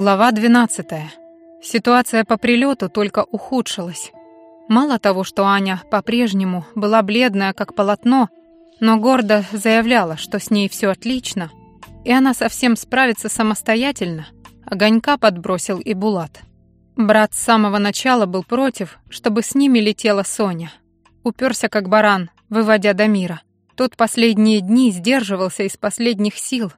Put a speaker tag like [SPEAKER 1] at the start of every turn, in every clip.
[SPEAKER 1] Глава 12. Ситуация по прилету только ухудшилась. Мало того, что Аня по-прежнему была бледная, как полотно, но гордо заявляла, что с ней все отлично, и она совсем справится самостоятельно, огонька подбросил и Булат. Брат с самого начала был против, чтобы с ними летела Соня. Уперся как баран, выводя до мира. Тот последние дни сдерживался из последних сил,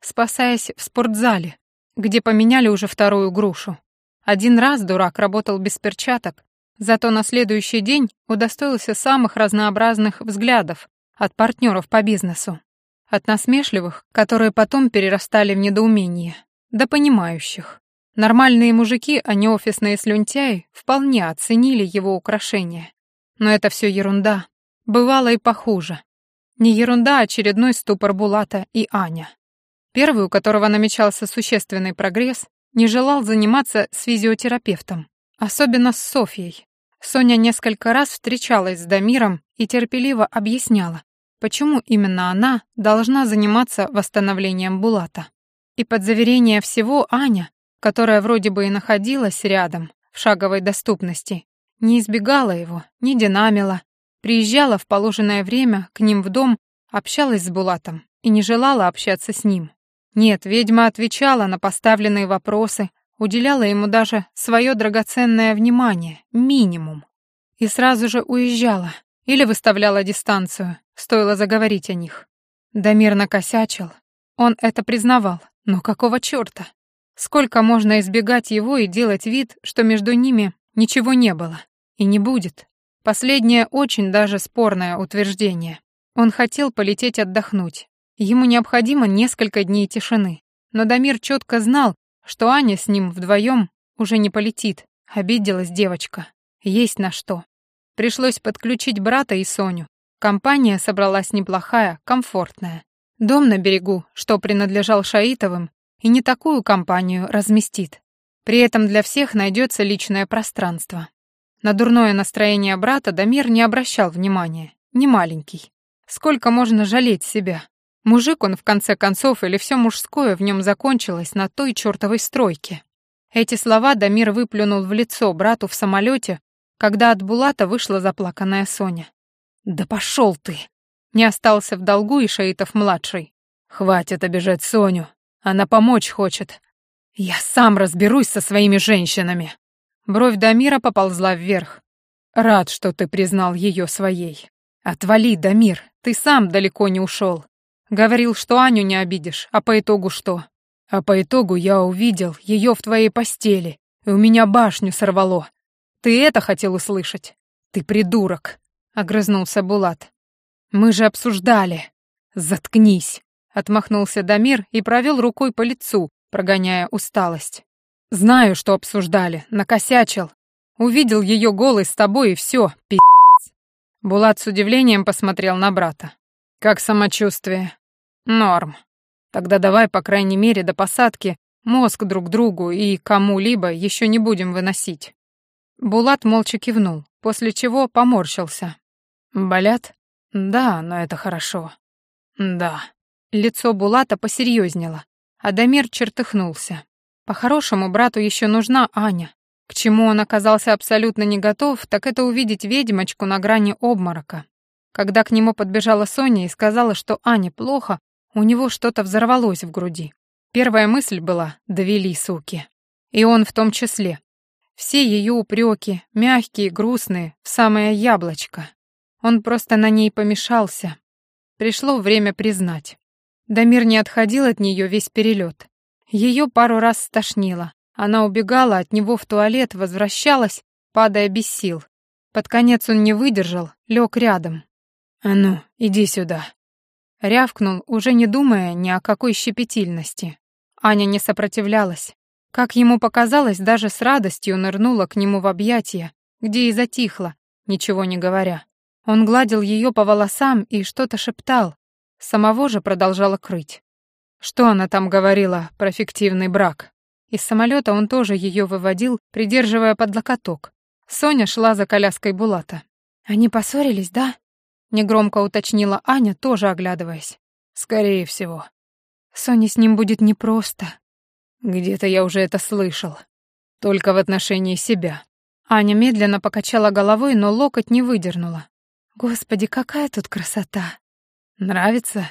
[SPEAKER 1] спасаясь в спортзале, где поменяли уже вторую грушу. Один раз дурак работал без перчаток, зато на следующий день удостоился самых разнообразных взглядов от партнеров по бизнесу. От насмешливых, которые потом перерастали в недоумение, до понимающих. Нормальные мужики, а не офисные слюнтяи, вполне оценили его украшения. Но это все ерунда. Бывало и похуже. Не ерунда, а очередной ступор Булата и Аня. Первый, у которого намечался существенный прогресс, не желал заниматься с физиотерапевтом, особенно с Софьей. Соня несколько раз встречалась с Дамиром и терпеливо объясняла, почему именно она должна заниматься восстановлением Булата. И под заверение всего Аня, которая вроде бы и находилась рядом, в шаговой доступности, не избегала его, не динамила, приезжала в положенное время к ним в дом, общалась с Булатом и не желала общаться с ним. Нет, ведьма отвечала на поставленные вопросы, уделяла ему даже свое драгоценное внимание, минимум. И сразу же уезжала или выставляла дистанцию, стоило заговорить о них. Дамир накосячил. Он это признавал, но какого чёрта? Сколько можно избегать его и делать вид, что между ними ничего не было и не будет? Последнее очень даже спорное утверждение. Он хотел полететь отдохнуть, Ему необходимо несколько дней тишины. Но Дамир четко знал, что Аня с ним вдвоем уже не полетит. Обиделась девочка. Есть на что. Пришлось подключить брата и Соню. Компания собралась неплохая, комфортная. Дом на берегу, что принадлежал Шаитовым, и не такую компанию разместит. При этом для всех найдется личное пространство. На дурное настроение брата Дамир не обращал внимания. Не маленький. Сколько можно жалеть себя? Мужик он, в конце концов, или все мужское в нем закончилось на той чертовой стройке. Эти слова Дамир выплюнул в лицо брату в самолете, когда от Булата вышла заплаканная Соня. «Да пошел ты!» Не остался в долгу и Шаитов-младший. «Хватит обижать Соню, она помочь хочет. Я сам разберусь со своими женщинами». Бровь Дамира поползла вверх. «Рад, что ты признал ее своей. Отвали, Дамир, ты сам далеко не ушел. Говорил, что Аню не обидишь, а по итогу что? А по итогу я увидел ее в твоей постели, и у меня башню сорвало. Ты это хотел услышать? Ты придурок, огрызнулся Булат. Мы же обсуждали. Заткнись, отмахнулся Дамир и провел рукой по лицу, прогоняя усталость. Знаю, что обсуждали, накосячил. Увидел ее голой с тобой и все, пи***ц. Булат с удивлением посмотрел на брата. Как самочувствие? Норм. Тогда давай, по крайней мере, до посадки мозг друг другу и кому-либо еще не будем выносить. Булат молча кивнул, после чего поморщился. Болят? Да, но это хорошо. Да. Лицо Булата посерьезнело. Адамир чертыхнулся. По-хорошему, брату еще нужна Аня. К чему он оказался абсолютно не готов, так это увидеть ведьмочку на грани обморока. Когда к нему подбежала Соня и сказала, что Ане плохо, у него что-то взорвалось в груди. Первая мысль была «довели, суки». И он в том числе. Все ее упреки, мягкие, грустные, в самое яблочко. Он просто на ней помешался. Пришло время признать. Дамир не отходил от нее весь перелет. Ее пару раз стошнило. Она убегала от него в туалет, возвращалась, падая без сил. Под конец он не выдержал, лег рядом. «А ну, иди сюда», Рявкнул, уже не думая ни о какой щепетильности. Аня не сопротивлялась. Как ему показалось, даже с радостью нырнула к нему в объятия, где и затихла, ничего не говоря. Он гладил ее по волосам и что-то шептал, самого же продолжала крыть. Что она там говорила про фиктивный брак? Из самолета он тоже ее выводил, придерживая под локоток. Соня шла за коляской Булата. «Они поссорились, да?» Негромко уточнила Аня, тоже оглядываясь. Скорее всего. Соне с ним будет непросто.
[SPEAKER 2] Где-то я уже это слышал. Только в отношении себя.
[SPEAKER 1] Аня медленно покачала головой, но локоть не выдернула. Господи, какая тут красота.
[SPEAKER 2] Нравится?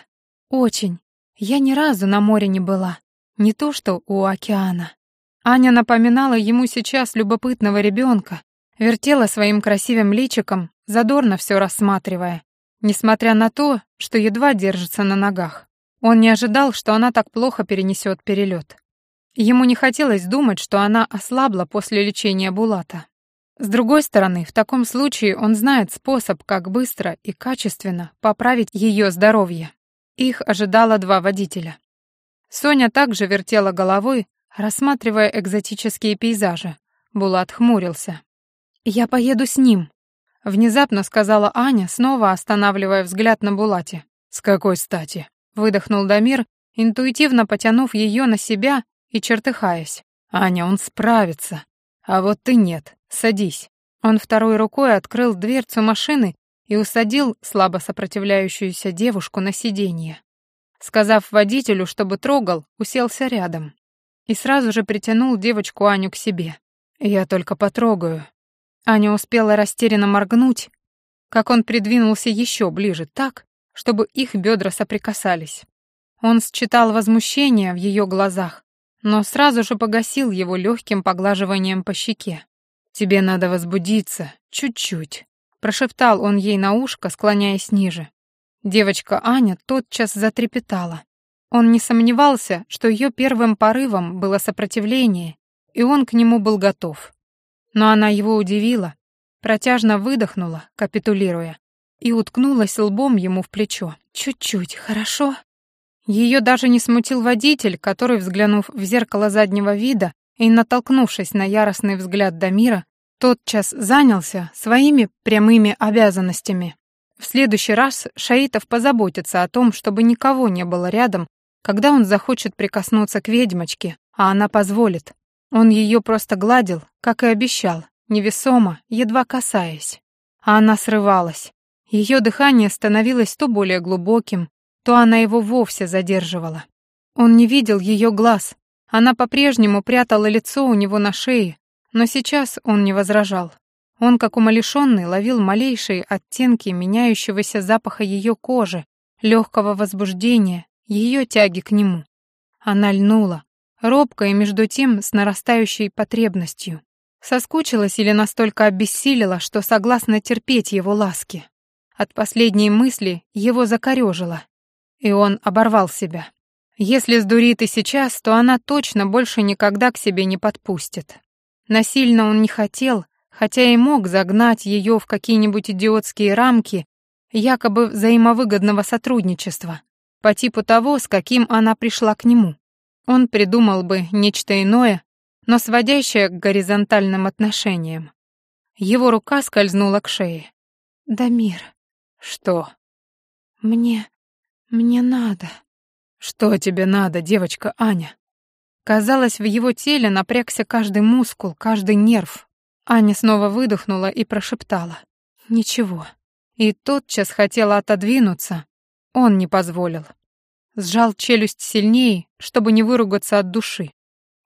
[SPEAKER 1] Очень. Я ни разу на море не была. Не то что у океана. Аня напоминала ему сейчас любопытного ребенка, вертела своим красивым личиком, задорно все рассматривая, несмотря на то, что едва держится на ногах. Он не ожидал, что она так плохо перенесет перелет. Ему не хотелось думать, что она ослабла после лечения Булата. С другой стороны, в таком случае он знает способ, как быстро и качественно поправить ее здоровье. Их ожидало два водителя. Соня также вертела головой, рассматривая экзотические пейзажи. Булат хмурился. «Я поеду с ним», — внезапно сказала Аня, снова останавливая взгляд на Булате.
[SPEAKER 2] «С какой стати?»
[SPEAKER 1] — выдохнул Дамир, интуитивно потянув ее на себя и чертыхаясь.
[SPEAKER 2] «Аня, он справится. А вот ты нет. Садись».
[SPEAKER 1] Он второй рукой открыл дверцу машины и усадил слабо сопротивляющуюся девушку на сиденье. Сказав водителю, чтобы трогал, уселся рядом. И сразу же притянул девочку Аню к себе.
[SPEAKER 2] «Я только потрогаю».
[SPEAKER 1] Аня успела растерянно моргнуть, как он придвинулся еще ближе так, чтобы их бедра соприкасались. Он считал возмущение в ее глазах, но сразу же погасил его легким поглаживанием по щеке.
[SPEAKER 2] «Тебе надо возбудиться, чуть-чуть», — прошептал он ей на ушко, склоняясь ниже.
[SPEAKER 1] Девочка Аня тотчас затрепетала. Он не сомневался, что ее первым порывом было сопротивление, и он к нему был готов. Но она его удивила, протяжно выдохнула, капитулируя, и уткнулась лбом ему в плечо. «Чуть-чуть, хорошо?» Ее даже не смутил водитель, который, взглянув в зеркало заднего вида и натолкнувшись на яростный взгляд Дамира, тотчас занялся своими прямыми обязанностями. В следующий раз Шаитов позаботится о том, чтобы никого не было рядом, когда он захочет прикоснуться к ведьмочке, а она позволит. Он ее просто гладил, как и обещал, невесомо, едва касаясь. А она срывалась. Ее дыхание становилось то более глубоким, то она его вовсе задерживала. Он не видел ее глаз. Она по-прежнему прятала лицо у него на шее, но сейчас он не возражал. Он, как умалишенный, ловил малейшие оттенки меняющегося запаха ее кожи, легкого возбуждения, ее тяги к нему. Она льнула, робко и между тем с нарастающей потребностью. Соскучилась или настолько обессилила, что согласна терпеть его ласки. От последней мысли его закорёжило, и он оборвал себя. Если сдурит и сейчас, то она точно больше никогда к себе не подпустит. Насильно он не хотел, хотя и мог загнать ее в какие-нибудь идиотские рамки якобы взаимовыгодного сотрудничества, по типу того, с каким она пришла к нему. Он придумал бы нечто иное, но сводящее к горизонтальным отношениям. Его рука скользнула к шее. «Дамир».
[SPEAKER 2] «Что?»
[SPEAKER 1] «Мне... мне надо».
[SPEAKER 2] «Что тебе надо, девочка Аня?»
[SPEAKER 1] Казалось, в его теле напрягся каждый мускул, каждый нерв. Аня снова выдохнула и прошептала. «Ничего». И тотчас хотела отодвинуться. Он не позволил. Сжал челюсть сильнее, чтобы не выругаться от души.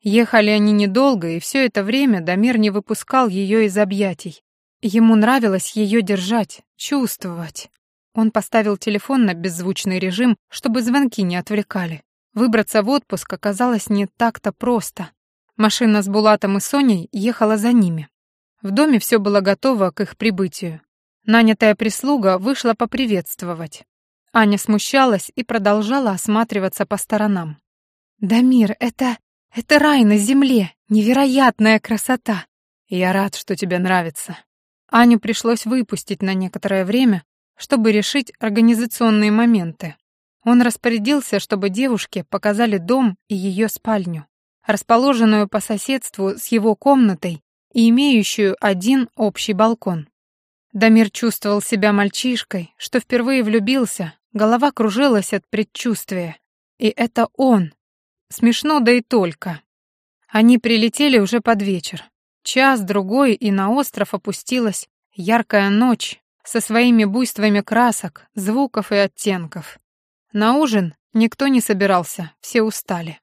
[SPEAKER 1] Ехали они недолго, и все это время Дамир не выпускал ее из объятий. Ему нравилось ее держать, чувствовать. Он поставил телефон на беззвучный режим, чтобы звонки не отвлекали. Выбраться в отпуск оказалось не так-то просто. Машина с Булатом и Соней ехала за ними. В доме все было готово к их прибытию. Нанятая прислуга вышла поприветствовать. Аня смущалась и продолжала осматриваться по сторонам. «Дамир, это... Это рай на земле, невероятная красота.
[SPEAKER 2] Я рад, что тебе нравится.
[SPEAKER 1] Аню пришлось выпустить на некоторое время, чтобы решить организационные моменты. Он распорядился, чтобы девушке показали дом и ее спальню, расположенную по соседству с его комнатой и имеющую один общий балкон. Дамир чувствовал себя мальчишкой, что впервые влюбился, голова кружилась от предчувствия. И это он, Смешно, да и только. Они прилетели уже под вечер. Час-другой, и на остров опустилась яркая ночь со своими буйствами красок, звуков и оттенков. На ужин никто не собирался, все устали.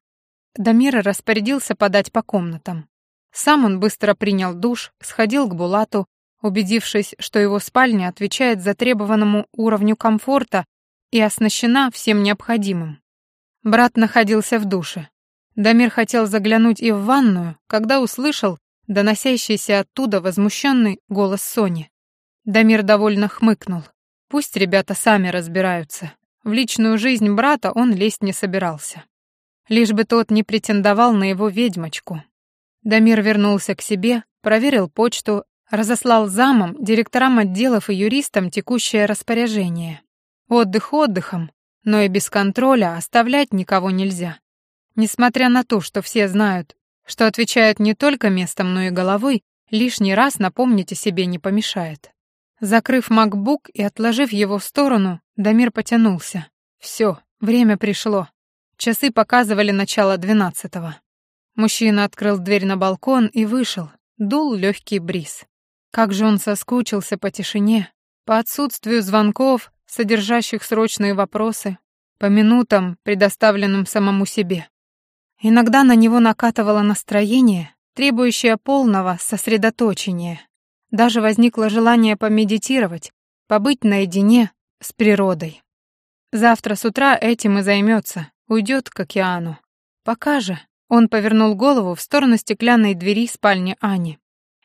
[SPEAKER 1] Дамир распорядился подать по комнатам. Сам он быстро принял душ, сходил к Булату, убедившись, что его спальня отвечает затребованному уровню комфорта и оснащена всем необходимым. Брат находился в душе. Дамир хотел заглянуть и в ванную, когда услышал доносящийся оттуда возмущенный голос Сони. Дамир довольно хмыкнул. Пусть ребята сами разбираются. В личную жизнь брата он лезть не собирался. Лишь бы тот не претендовал на его ведьмочку. Дамир вернулся к себе, проверил почту, разослал замам, директорам отделов и юристам текущее распоряжение. Отдых отдыхом, но и без контроля оставлять никого нельзя. Несмотря на то, что все знают, что отвечают не только местом, но и головой, лишний раз напомнить о себе не помешает. Закрыв MacBook и отложив его в сторону, Дамир потянулся. Все, время пришло. Часы показывали начало двенадцатого. Мужчина открыл дверь на балкон и вышел. Дул легкий бриз. Как же он соскучился по тишине, по отсутствию звонков, содержащих срочные вопросы, по минутам, предоставленным самому себе. Иногда на него накатывало настроение, требующее полного сосредоточения, даже возникло желание помедитировать, побыть наедине с природой. Завтра с утра этим и займется, уйдет к океану. Пока же он повернул голову в сторону стеклянной двери спальни Ани.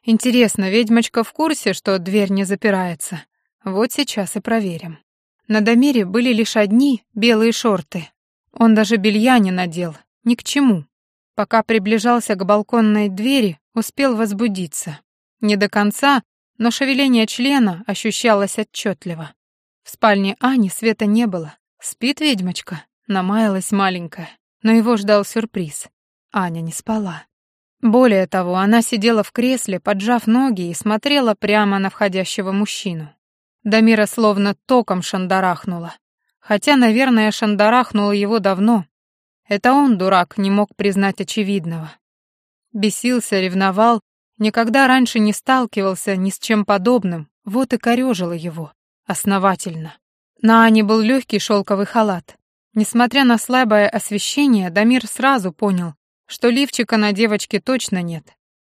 [SPEAKER 1] Интересно, ведьмочка в курсе, что дверь не запирается? Вот сейчас и проверим. На Дамире были лишь одни белые шорты. Он даже белья не надел, ни к чему. Пока приближался к балконной двери, успел возбудиться. Не до конца, но шевеление члена ощущалось отчетливо. В спальне Ани света не было. Спит ведьмочка, намаялась маленькая. Но его ждал сюрприз. Аня не спала. Более того, она сидела в кресле, поджав ноги и смотрела прямо на входящего мужчину. Дамира словно током шандарахнула. Хотя, наверное, шандарахнула его давно. Это он, дурак, не мог признать очевидного. Бесился, ревновал, Никогда раньше не сталкивался ни с чем подобным, вот и корёжило его. Основательно. На Ане был легкий шелковый халат. Несмотря на слабое освещение, Дамир сразу понял, что лифчика на девочке точно нет.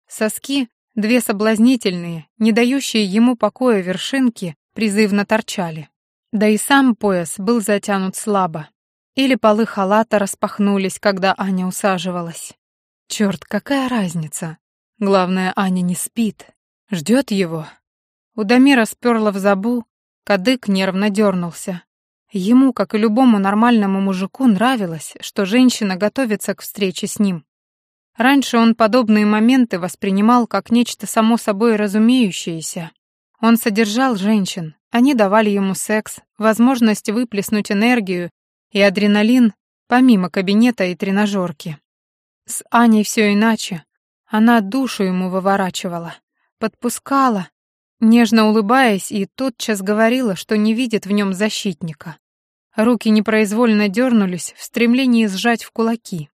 [SPEAKER 1] Соски, две соблазнительные, не дающие ему покоя вершинки, призывно торчали. Да и сам пояс был затянут слабо. Или полы халата распахнулись, когда Аня усаживалась. Черт, какая разница? Главное, Аня не спит, ждет его. У Дамира сперло в забу, кадык нервно дернулся. Ему, как и любому нормальному мужику, нравилось, что женщина готовится к встрече с ним. Раньше он подобные моменты воспринимал как нечто само собой разумеющееся. Он содержал женщин, они давали ему секс, возможность выплеснуть энергию и адреналин помимо кабинета и тренажерки. С Аней все иначе. Она душу ему выворачивала, подпускала, нежно улыбаясь, и тотчас говорила, что не видит в нем защитника. Руки непроизвольно дернулись в стремлении сжать в кулаки.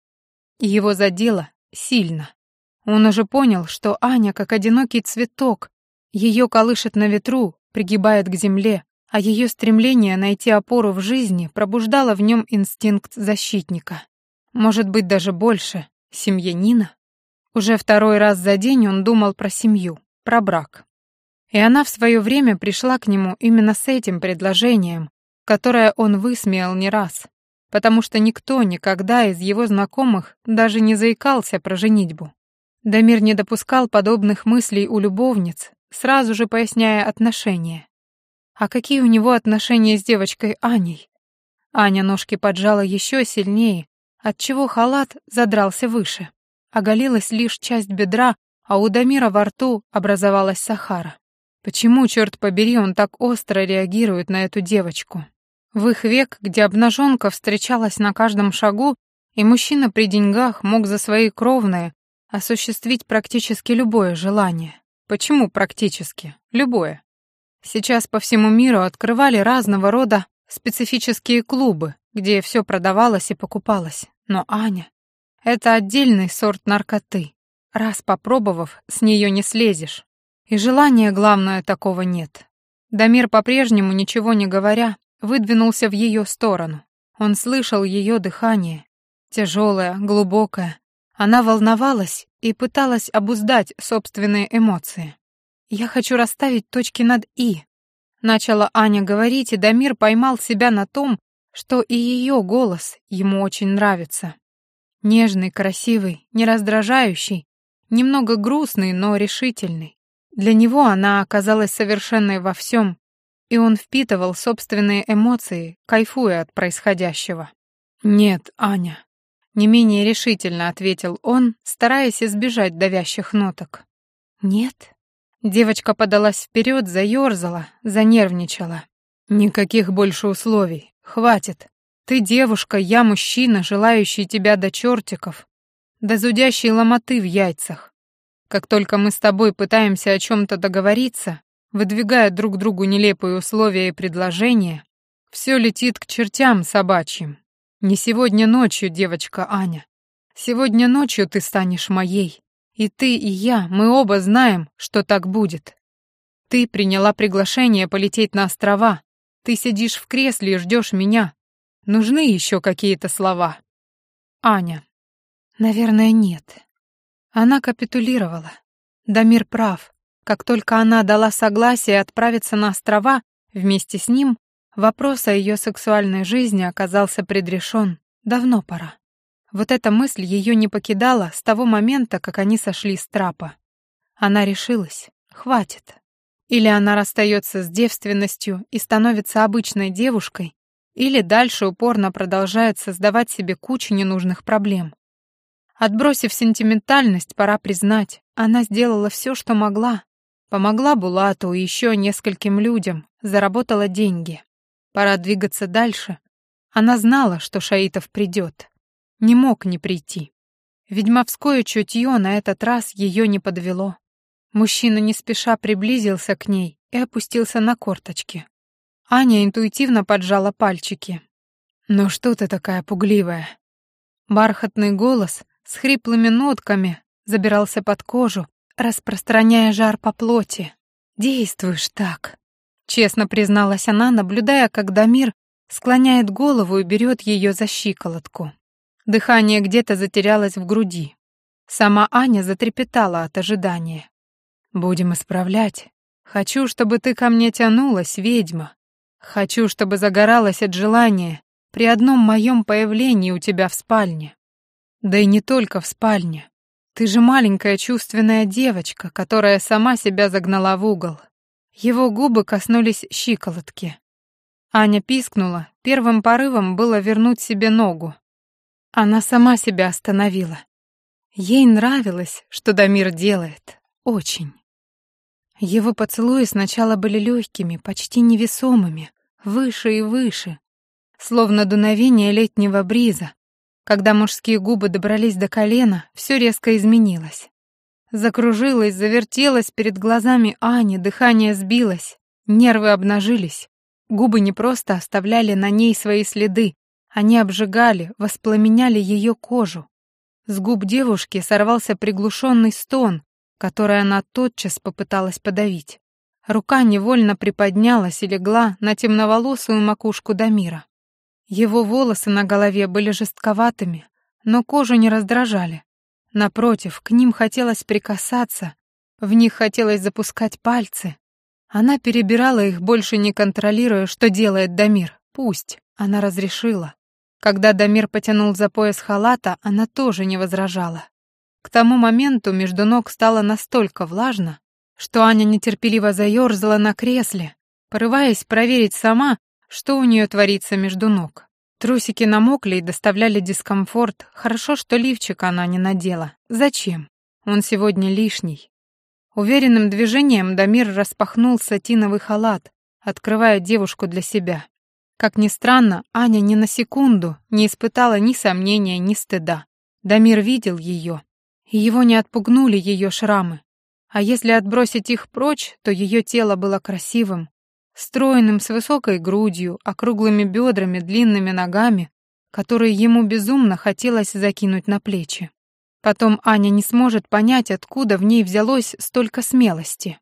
[SPEAKER 1] И его задело сильно. Он уже понял, что Аня, как одинокий цветок, ее колышет на ветру, пригибает к земле, а ее стремление найти опору в жизни пробуждало в нем инстинкт защитника. Может быть, даже больше, семьянина? Уже второй раз за день он думал про семью, про брак. И она в свое время пришла к нему именно с этим предложением, которое он высмеял не раз, потому что никто никогда из его знакомых даже не заикался про женитьбу. Дамир не допускал подобных мыслей у любовниц, сразу же поясняя отношения. А какие у него отношения с девочкой Аней? Аня ножки поджала еще сильнее, отчего халат задрался выше. Оголилась лишь часть бедра, а у Дамира во рту образовалась Сахара. Почему, черт побери, он так остро реагирует на эту девочку? В их век, где обнаженка встречалась на каждом шагу, и мужчина при деньгах мог за свои кровные осуществить практически любое желание. Почему практически? Любое. Сейчас по всему миру открывали разного рода специфические клубы, где все продавалось и покупалось. Но Аня... Это отдельный сорт наркоты. Раз попробовав, с нее не слезешь. И желания, главное, такого нет. Дамир по-прежнему, ничего не говоря, выдвинулся в ее сторону. Он слышал ее дыхание, тяжелая, глубокая. Она волновалась и пыталась обуздать собственные эмоции. «Я хочу расставить точки над «и», — начала Аня говорить, и Дамир поймал себя на том, что и ее голос ему очень нравится. Нежный, красивый, не раздражающий, немного грустный, но решительный. Для него она оказалась совершенной во всем, и он впитывал собственные эмоции, кайфуя от происходящего. «Нет, Аня», — не менее решительно ответил он, стараясь избежать давящих ноток. «Нет?» Девочка подалась вперед, заерзала, занервничала. «Никаких больше условий. Хватит. Ты девушка, я мужчина, желающий тебя до чертиков, до зудящей ломоты в яйцах. Как только мы с тобой пытаемся о чем-то договориться, выдвигая друг другу нелепые условия и предложения, все летит к чертям собачьим. Не сегодня ночью, девочка Аня. Сегодня ночью ты станешь моей. И ты, и я, мы оба знаем, что так будет. Ты приняла приглашение полететь на острова. Ты сидишь в кресле и ждешь меня. Нужны еще какие-то слова. Аня. Наверное, нет. Она капитулировала. Дамир прав. Как только она дала согласие отправиться на острова вместе с ним, вопрос о ее сексуальной жизни оказался предрешен. Давно пора. Вот эта мысль ее не покидала с того момента, как они сошли с трапа. Она решилась. Хватит. Или она расстается с девственностью и становится обычной девушкой, или дальше упорно продолжает создавать себе кучу ненужных проблем. Отбросив сентиментальность, пора признать, она сделала все, что могла, Помогла Булату и еще нескольким людям, заработала деньги. Пора двигаться дальше. Она знала, что Шаитов придет. Не мог не прийти. Ведьмовское чутье на этот раз ее не подвело. Мужчина не спеша приблизился к ней и опустился на корточки. Аня интуитивно поджала пальчики. «Ну что ты такая пугливая?» Бархатный голос с хриплыми нотками забирался под кожу, распространяя жар по плоти. Действуешь так, честно призналась она, наблюдая, как Дамир склоняет голову и берет ее за щиколотку. Дыхание где-то затерялось в груди. Сама Аня затрепетала от ожидания. «Будем исправлять. Хочу, чтобы ты ко мне тянулась, ведьма. Хочу, чтобы загоралась от желания при одном моем появлении у тебя в спальне. Да и не только в спальне. Ты же маленькая чувственная девочка, которая сама себя загнала в угол. Его губы коснулись щиколотки. Аня пискнула, первым порывом было вернуть себе ногу. Она сама себя остановила. Ей нравилось, что Дамир делает. Очень. Его поцелуи сначала были легкими, почти невесомыми, выше и выше, словно дуновение летнего бриза, когда мужские губы добрались до колена, все резко изменилось. Закружилось, завертелось перед глазами Ани, дыхание сбилось, нервы обнажились. Губы не просто оставляли на ней свои следы, они обжигали, воспламеняли ее кожу. С губ девушки сорвался приглушенный стон, который она тотчас попыталась подавить. Рука невольно приподнялась и легла на темноволосую макушку Дамира. Его волосы на голове были жестковатыми, но кожу не раздражали. Напротив, к ним хотелось прикасаться, в них хотелось запускать пальцы. Она перебирала их, больше не контролируя, что делает Дамир. Пусть, она разрешила. Когда Дамир потянул за пояс халата, она тоже не возражала. К тому моменту между ног стало настолько влажно, что Аня нетерпеливо заёрзала на кресле, порываясь проверить сама, что у нее творится между ног? Трусики намокли и доставляли дискомфорт. Хорошо, что лифчик она не надела. Зачем? Он сегодня лишний. Уверенным движением Дамир распахнул сатиновый халат, открывая девушку для себя. Как ни странно, Аня ни на секунду не испытала ни сомнения, ни стыда. Дамир видел ее, и его не отпугнули ее шрамы. А если отбросить их прочь, то ее тело было красивым, стройным, с высокой грудью, округлыми бедрами, длинными ногами, которые ему безумно хотелось закинуть на плечи. Потом Аня не сможет понять, откуда в ней взялось столько смелости.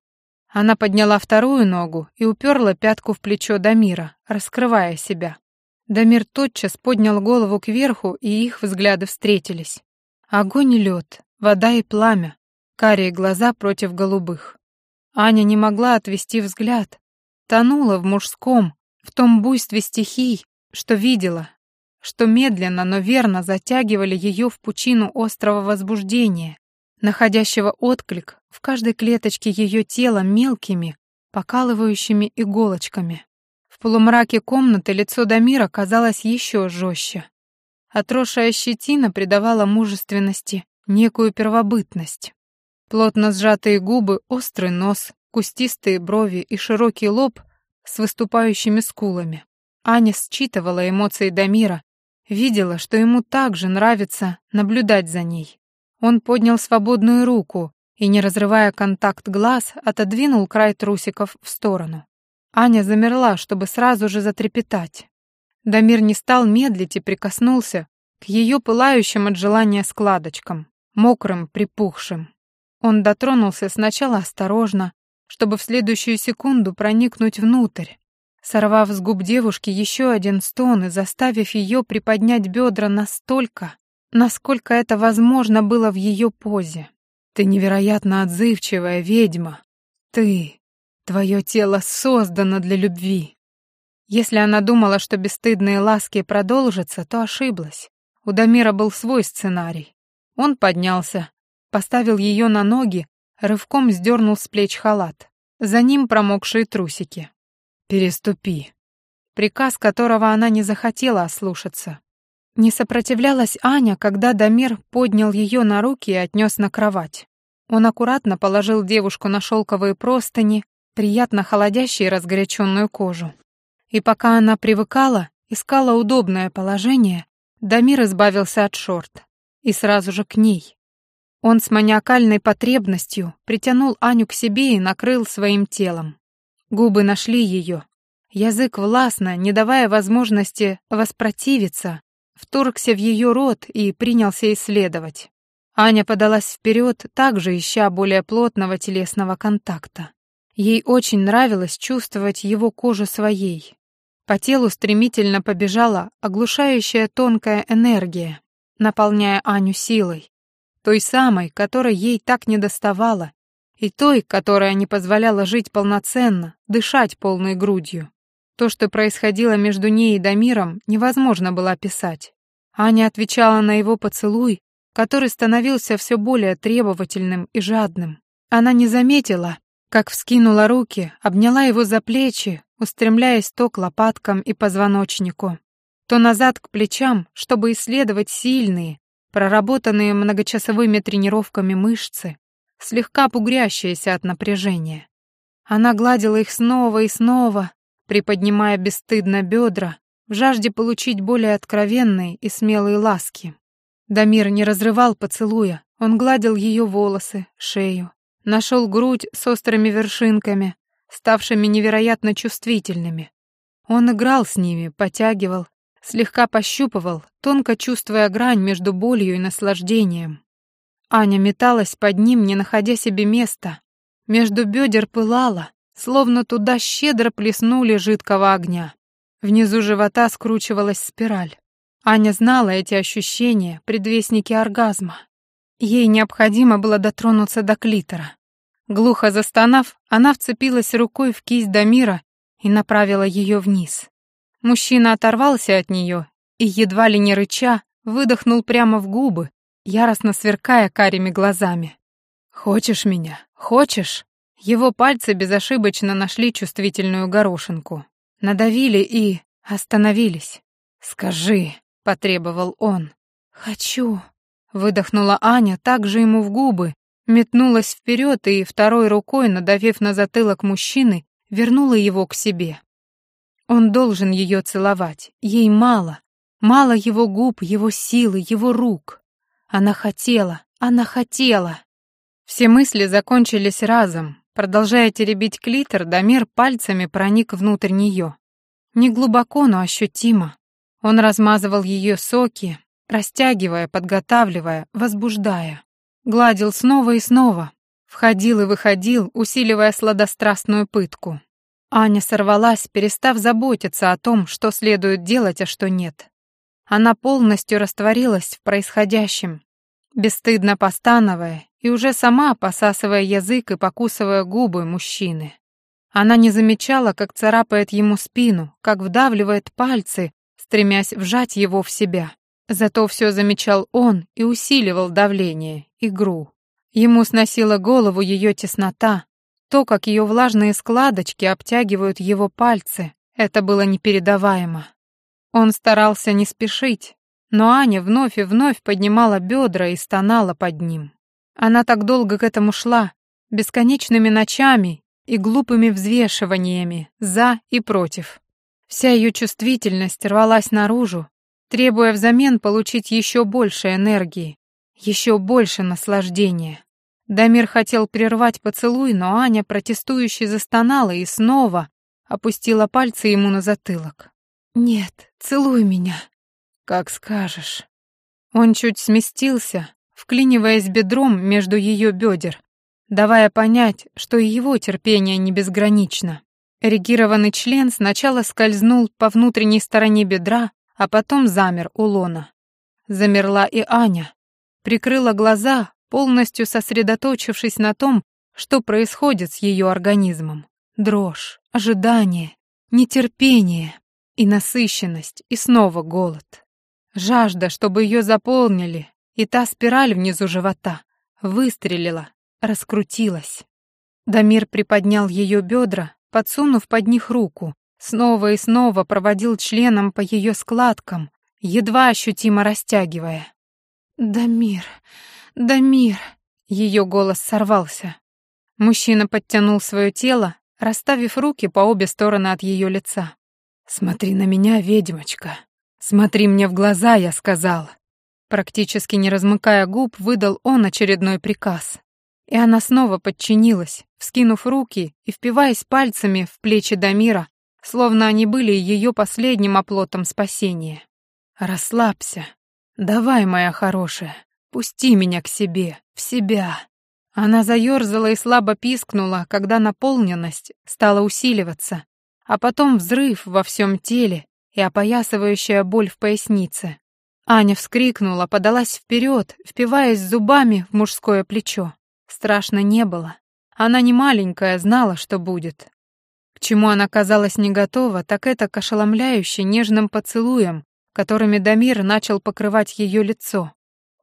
[SPEAKER 1] Она подняла вторую ногу и уперла пятку в плечо Дамира, раскрывая себя. Дамир тотчас поднял голову кверху, и их взгляды встретились. Огонь и лед, вода и пламя, карие глаза против голубых. Аня не могла отвести взгляд, тонула в мужском, в том буйстве стихий, что видела, что медленно, но верно затягивали ее в пучину острого возбуждения, находящего отклик в каждой клеточке ее тела мелкими, покалывающими иголочками. В полумраке комнаты лицо Дамира казалось еще жестче. Отросшая щетина придавала мужественности некую первобытность. Плотно сжатые губы, острый нос, кустистые брови и широкий лоб с выступающими скулами. Аня считывала эмоции Дамира, видела, что ему также нравится наблюдать за ней. Он поднял свободную руку и, не разрывая контакт глаз, отодвинул край трусиков в сторону. Аня замерла, чтобы сразу же затрепетать. Дамир не стал медлить и прикоснулся к ее пылающим от желания складочкам, мокрым, припухшим. Он дотронулся сначала осторожно, чтобы в следующую секунду проникнуть внутрь, сорвав с губ девушки еще один стон и заставив ее приподнять бедра настолько, насколько это возможно было в ее позе. «Ты невероятно отзывчивая ведьма. Ты, твое тело создано для любви». Если она думала, что бесстыдные ласки продолжатся, то ошиблась. У Дамира был свой сценарий. Он поднялся, поставил ее на ноги, рывком сдернул с плеч халат. За ним промокшие трусики. «Переступи», приказ которого она не захотела ослушаться. Не сопротивлялась Аня, когда Дамир поднял ее на руки и отнес на кровать. Он аккуратно положил девушку на шелковые простыни, приятно холодящие разгоряченную кожу. И пока она привыкала, искала удобное положение, Дамир избавился от шорт. И сразу же к ней. Он с маниакальной потребностью притянул Аню к себе и накрыл своим телом. Губы нашли ее. Язык властно, не давая возможности воспротивиться, вторгся в ее рот и принялся исследовать. Аня подалась вперед, также ища более плотного телесного контакта. Ей очень нравилось чувствовать его кожу своей. По телу стремительно побежала оглушающая тонкая энергия, наполняя Аню силой, той самой, которой ей так недоставало, и той, которая не позволяла жить полноценно, дышать полной грудью. То, что происходило между ней и Дамиром, невозможно было описать. Аня отвечала на его поцелуй, который становился все более требовательным и жадным. Она не заметила, как вскинула руки, обняла его за плечи, устремляясь то к лопаткам и позвоночнику, то назад к плечам, чтобы исследовать сильные, проработанные многочасовыми тренировками мышцы, слегка бугрящиеся от напряжения. Она гладила их снова и снова, приподнимая бесстыдно бедра, в жажде получить более откровенные и смелые ласки. Дамир не разрывал поцелуя, он гладил ее волосы, шею, нашел грудь с острыми вершинками, ставшими невероятно чувствительными. Он играл с ними, потягивал, слегка пощупывал, тонко чувствуя грань между болью и наслаждением. Аня металась под ним, не находя себе места. Между бедер пылала, словно туда щедро плеснули жидкого огня. Внизу живота скручивалась спираль. Аня знала эти ощущения, предвестники оргазма. Ей необходимо было дотронуться до клитора. Глухо застонав, она вцепилась рукой в кисть Дамира и направила ее вниз. Мужчина оторвался от нее и, едва ли не рыча, выдохнул прямо в губы, яростно сверкая карими глазами. «Хочешь меня? Хочешь?» Его пальцы безошибочно нашли чувствительную горошинку. Надавили и остановились. «Скажи», — потребовал он. «Хочу», — выдохнула Аня также ему в губы, метнулась вперед и второй рукой, надавив на затылок мужчины, вернула его к себе. Он должен ее целовать, ей мало, мало его губ, его силы, его рук. Она хотела, она хотела. Все мысли закончились разом. Продолжая теребить клитор, Дамир пальцами проник внутрь нее. Не глубоко, но ощутимо. Он размазывал ее соки, растягивая, подготавливая, возбуждая. Гладил снова и снова. Входил и выходил, усиливая сладострастную пытку. Аня сорвалась, перестав заботиться о том, что следует делать, а что нет. Она полностью растворилась в происходящем, бесстыдно постановая и уже сама посасывая язык и покусывая губы мужчины. Она не замечала, как царапает ему спину, как вдавливает пальцы, стремясь вжать его в себя. Зато все замечал он и усиливал давление, игру. Ему сносила голову ее теснота, то, как ее влажные складочки обтягивают его пальцы, это было непередаваемо. Он старался не спешить, но Аня вновь и вновь поднимала бедра и стонала под ним. Она так долго к этому шла, бесконечными ночами и глупыми взвешиваниями за и против. Вся ее чувствительность рвалась наружу, требуя взамен получить еще больше энергии, еще больше наслаждения. Дамир хотел прервать поцелуй, но Аня протестующе застонала и снова опустила пальцы ему на затылок. «Нет, целуй меня». «Как скажешь». Он чуть сместился, вклиниваясь бедром между ее бедер, давая понять, что и его терпение не безгранично. Эрегированный член сначала скользнул по внутренней стороне бедра, а потом замер у лона. Замерла и Аня. Прикрыла глаза, полностью сосредоточившись на том, что происходит с ее организмом. Дрожь, ожидание, нетерпение и насыщенность, и снова голод. Жажда, чтобы ее заполнили, и та спираль внизу живота выстрелила, раскрутилась. Дамир приподнял ее бедра, подсунув под них руку, снова и снова проводил членом по ее складкам, едва ощутимо растягивая. «Дамир, Дамир!» Ее голос сорвался. Мужчина подтянул свое тело, расставив руки по обе стороны от ее лица. «Смотри на меня, ведьмочка. Смотри мне в глаза, я сказал». Практически не размыкая губ, выдал он очередной приказ. И она снова подчинилась, вскинув руки и впиваясь пальцами в плечи Дамира, словно они были ее последним оплотом спасения. «Расслабься. Давай, моя хорошая, пусти меня к себе, в себя». Она заёрзала и слабо пискнула, когда наполненность стала усиливаться, а потом взрыв во всем теле и опоясывающая боль в пояснице. Аня вскрикнула, подалась вперед, впиваясь зубами в мужское плечо. Страшно не было. Она не маленькая, знала, что будет. К чему она казалась не готова, так это к ошеломляюще нежным поцелуям, которыми Дамир начал покрывать ее лицо.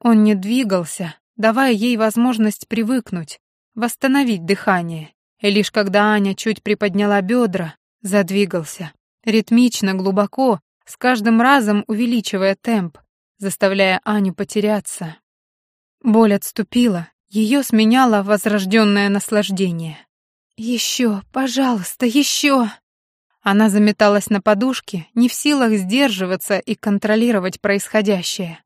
[SPEAKER 1] Он не двигался, давая ей возможность привыкнуть, восстановить дыхание. И лишь когда Аня чуть приподняла бедра, задвигался. Ритмично, глубоко, с каждым разом увеличивая темп, заставляя Аню потеряться. Боль отступила, ее сменяло возрожденное наслаждение. «Еще, пожалуйста, еще!» Она заметалась на подушке, не в силах сдерживаться и контролировать происходящее.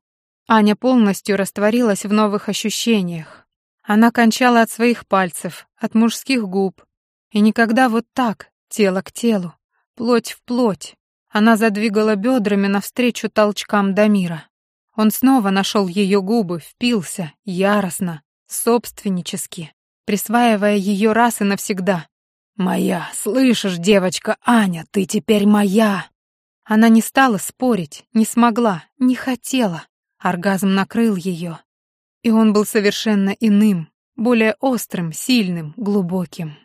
[SPEAKER 1] Аня полностью растворилась в новых ощущениях. Она кончала от своих пальцев, от мужских губ. И никогда вот так, тело к телу, плоть в плоть. Она задвигала бедрами навстречу толчкам Дамира. Он снова нашел ее губы, впился, яростно, собственнически, присваивая ее раз и навсегда. «Моя, слышишь, девочка Аня, ты теперь моя!» Она не стала спорить, не смогла, не хотела. Оргазм накрыл ее. И он был совершенно иным, более острым, сильным, глубоким.